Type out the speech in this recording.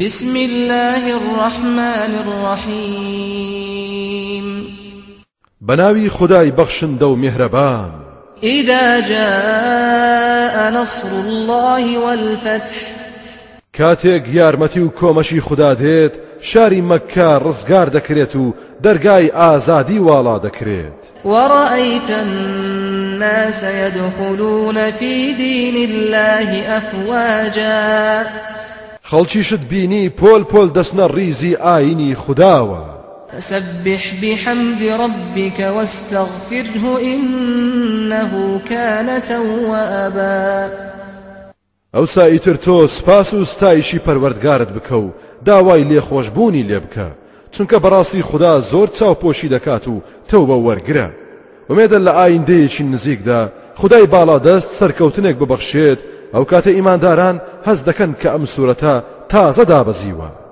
بسم الله الرحمن الرحيم بەناوی خودای بەخشندە و میهرەبان. إذا جاء نصر الله والفتح. کاتێک یارمەتی و کۆمەکی خودا دێت شاری مەکە ڕزگار دەکرێت و دەرگای ئازادی واڵا دەکرێت. ورأيت الناس يدخلون في دين الله أفواجا. خەڵکیشت بینی پۆل پۆل دەستنە ڕیزی ئاینی خودداوە فسبح بحمد ربك واستغفره إنه كان توابا. ئەو ساییتر تۆ سپاس و ستایشی پەروەردگارت بکە و داوای لێخۆشببوونی لێ بکە. چونکە بەڕاستی خوددا زۆر چاوپۆشی دەکات و تەو بە وەرگرە. ومێدە لە ئایندەیەکی نزیکدا خدای باڵا دەست سەرکەوتنێک ببەخشێت ئەو کاتە ئیمانداران هەز دەکەن کە ئەم سوورەتە تازە دابەزیوە